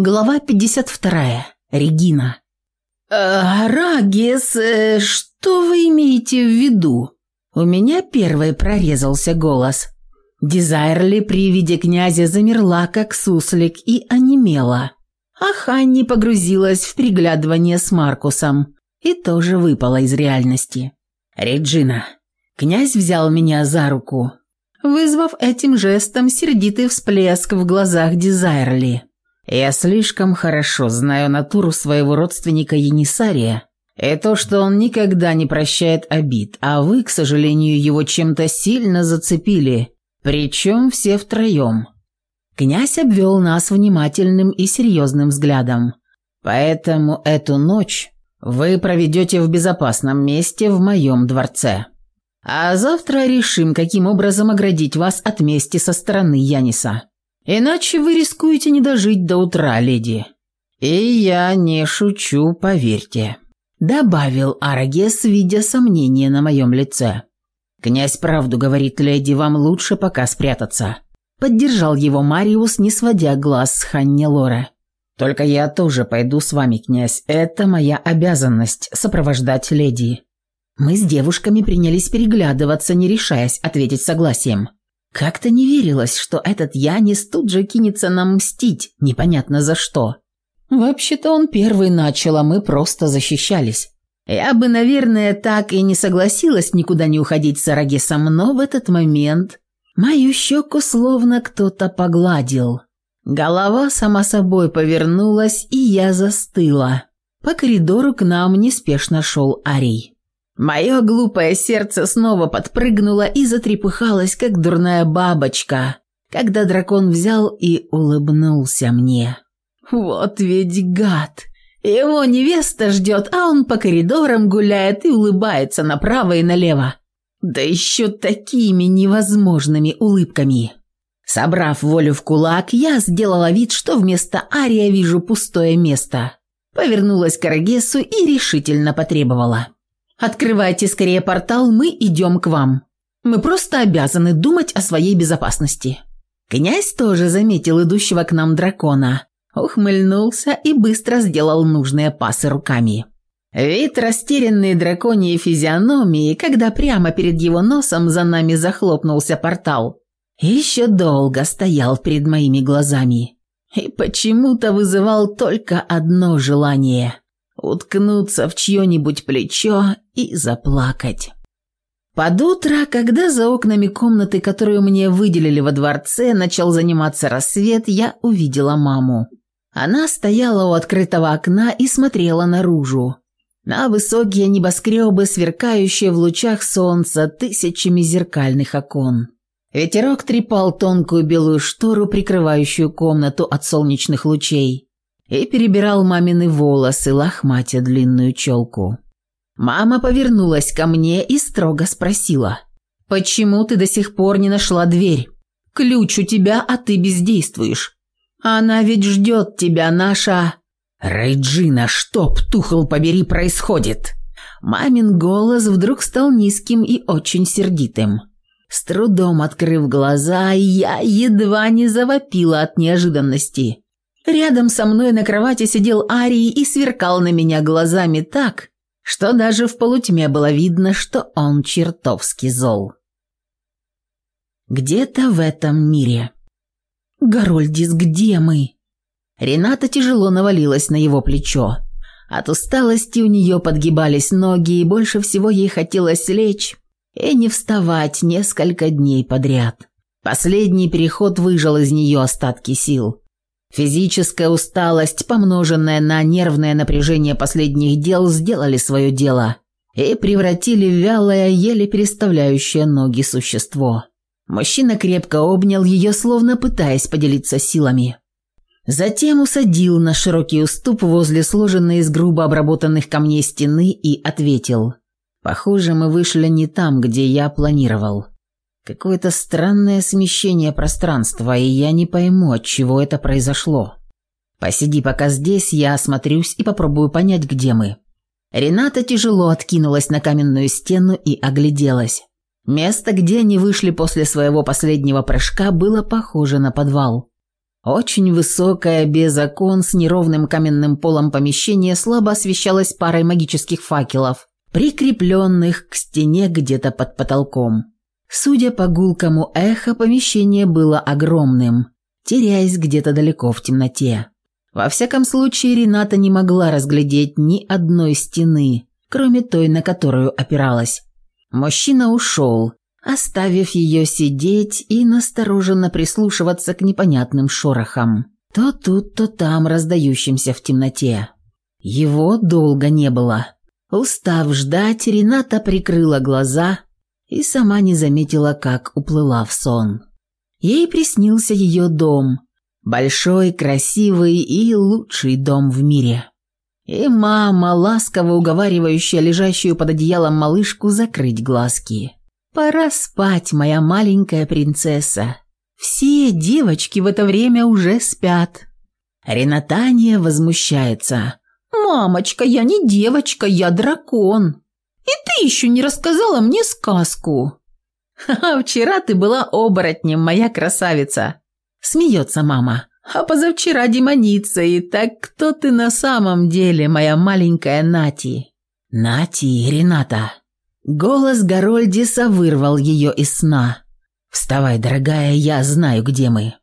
Глава 52. Регина. «Э, «Рагис, э, что вы имеете в виду?» У меня первый прорезался голос. Дизайрли при виде князя замерла, как суслик, и онемела. А Ханни погрузилась в приглядывание с Маркусом и тоже выпала из реальности. «Реджина». Князь взял меня за руку, вызвав этим жестом сердитый всплеск в глазах Дизайрли. Я слишком хорошо знаю натуру своего родственника Енисария и то, что он никогда не прощает обид, а вы, к сожалению, его чем-то сильно зацепили, причем все втроем. Князь обвел нас внимательным и серьезным взглядом. Поэтому эту ночь вы проведете в безопасном месте в моем дворце. А завтра решим, каким образом оградить вас от мести со стороны Яниса. Иначе вы рискуете не дожить до утра, леди. И я не шучу, поверьте», – добавил Арагес, видя сомнение на моем лице. «Князь правду говорит, леди, вам лучше пока спрятаться». Поддержал его Мариус, не сводя глаз с Ханни Лора. «Только я тоже пойду с вами, князь. Это моя обязанность – сопровождать леди». Мы с девушками принялись переглядываться, не решаясь ответить согласием. Как-то не верилось, что этот Янис тут же кинется нам мстить, непонятно за что. Вообще-то он первый начал, а мы просто защищались. Я бы, наверное, так и не согласилась никуда не уходить с Арагесом, но в этот момент мою щеку словно кто-то погладил. Голова сама собой повернулась, и я застыла. По коридору к нам неспешно шел Арий. Мое глупое сердце снова подпрыгнуло и затрепыхалось, как дурная бабочка, когда дракон взял и улыбнулся мне. «Вот ведь гад!» Его невеста ждет, а он по коридорам гуляет и улыбается направо и налево. Да еще такими невозможными улыбками. Собрав волю в кулак, я сделала вид, что вместо Ария вижу пустое место. Повернулась к Арагесу и решительно потребовала. Открывайте скорее портал, мы идем к вам. Мы просто обязаны думать о своей безопасности». Князь тоже заметил идущего к нам дракона, ухмыльнулся и быстро сделал нужные пасы руками. Вид растерянной драконьей физиономии, когда прямо перед его носом за нами захлопнулся портал, еще долго стоял перед моими глазами и почему-то вызывал только одно желание – уткнуться в чье-нибудь плечо и заплакать. Под утро, когда за окнами комнаты, которую мне выделили во дворце, начал заниматься рассвет, я увидела маму. Она стояла у открытого окна и смотрела наружу. На высокие небоскребы, сверкающие в лучах солнца тысячами зеркальных окон. Ветерок трепал тонкую белую штору, прикрывающую комнату от солнечных лучей и перебирал мамины волосы, лохматя длинную челку. Мама повернулась ко мне и строго спросила. «Почему ты до сих пор не нашла дверь? Ключ у тебя, а ты бездействуешь. Она ведь ждет тебя, наша...» «Рейджина, Чтоб тухл, побери, происходит?» Мамин голос вдруг стал низким и очень сердитым. С трудом открыв глаза, я едва не завопила от неожиданности. Рядом со мной на кровати сидел Арий и сверкал на меня глазами так, что даже в полутьме было видно, что он чертовски зол. Где-то в этом мире. «Горольдис, где мы?» Рената тяжело навалилась на его плечо. От усталости у нее подгибались ноги, и больше всего ей хотелось лечь и не вставать несколько дней подряд. Последний переход выжил из нее остатки сил. Физическая усталость, помноженная на нервное напряжение последних дел, сделали свое дело и превратили в вялое, еле переставляющее ноги существо. Мужчина крепко обнял ее, словно пытаясь поделиться силами. Затем усадил на широкий уступ возле сложенной из грубо обработанных камней стены и ответил. «Похоже, мы вышли не там, где я планировал. Какое-то странное смещение пространства, и я не пойму, от чего это произошло. Посиди пока здесь, я осмотрюсь и попробую понять, где мы. Рената тяжело откинулась на каменную стену и огляделась. Место, где они вышли после своего последнего прыжка, было похоже на подвал. Очень высокое, без окон, с неровным каменным полом помещение слабо освещалось парой магических факелов, прикрепленных к стене где-то под потолком. Судя по гулкому эхо, помещение было огромным, теряясь где-то далеко в темноте. Во всяком случае, Рената не могла разглядеть ни одной стены, кроме той, на которую опиралась. Мужчина ушел, оставив ее сидеть и настороженно прислушиваться к непонятным шорохам, то тут, то там раздающимся в темноте. Его долго не было. Устав ждать, Рената прикрыла глаза – и сама не заметила, как уплыла в сон. Ей приснился ее дом. Большой, красивый и лучший дом в мире. И мама, ласково уговаривающая лежащую под одеялом малышку закрыть глазки. «Пора спать, моя маленькая принцесса. Все девочки в это время уже спят». Ренатания возмущается. «Мамочка, я не девочка, я дракон». И ты еще не рассказала мне сказку. «Ха-ха, вчера ты была оборотнем, моя красавица!» Смеется мама. «А позавчера демоницей. Так кто ты на самом деле, моя маленькая Нати?» «Нати и Рената!» Голос Горольдиса вырвал ее из сна. «Вставай, дорогая, я знаю, где мы!»